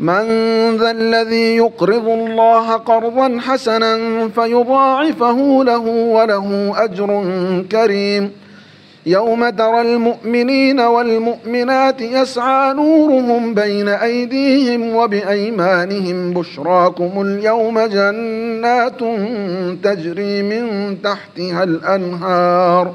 من ذا الذي يقرض الله قرضا حسنا فيضاعفه له وله أجر كريم. يوم ترى المؤمنين والمؤمنات يسعى نورهم بين أيديهم وبأيمانهم. بشراكم اليوم جنات تجري من تحتها الأنهار.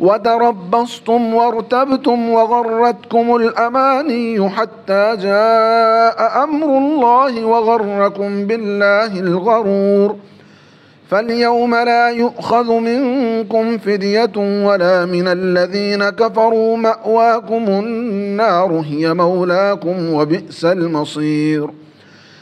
وتربصتم وارتبتم وغرتكم الأماني حتى جاء أمر الله وغركم بالله الغرور. فاليوم لا يؤخذ منكم فدية ولا من الذين كفروا مأواكم النار هي مولاكم وبئس المصير.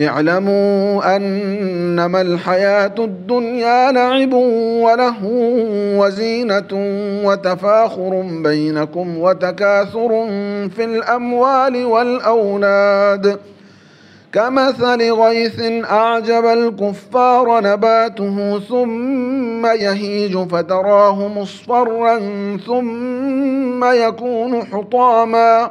اعلموا أنما الحياة الدنيا لعب وله وزينة وتفاخر بينكم وتكاثر في الأموال والأولاد. كمثل غيث أعجب الكفار نباته ثم يهيج فتراه مصفرا ثم يكون حطاما.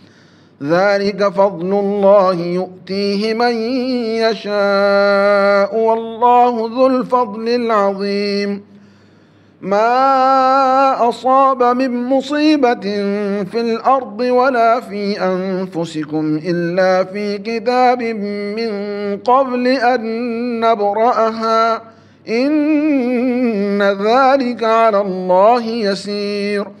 ذلك فضل الله يؤتيه من يشاء والله ذو الفضل العظيم. ما أصاب من مصيبة في الأرض ولا في أنفسكم إلا في كتاب من قبل أن نبرأها. إن ذلك على الله يسير.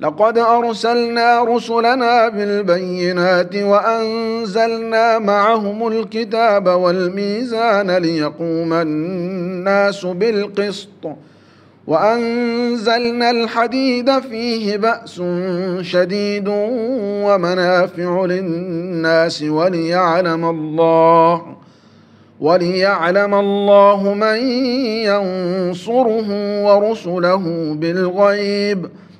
لقد أرسلنا رسلنا بالبينات وأنزلنا معهم الكتاب والميزان ليقوم الناس بالقسط وأنزلنا الحديد فيه بأس شديد ومنافع للناس وليعلم الله وليعلم الله من ينصره ورسله بالغيب ۖ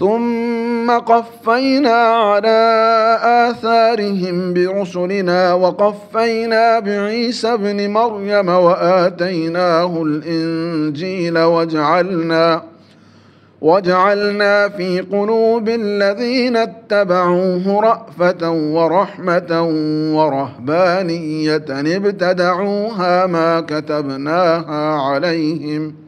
ثم قفينا على آثارهم برسلنا وقفينا بعيسى ابن مريم وآتيناه الإنجيل وجعلنا وجعلنا في قلوب الذين اتبعوه رأفة ورحمة ورهبانية ابتدعوها ما كتبناها عليهم ۖ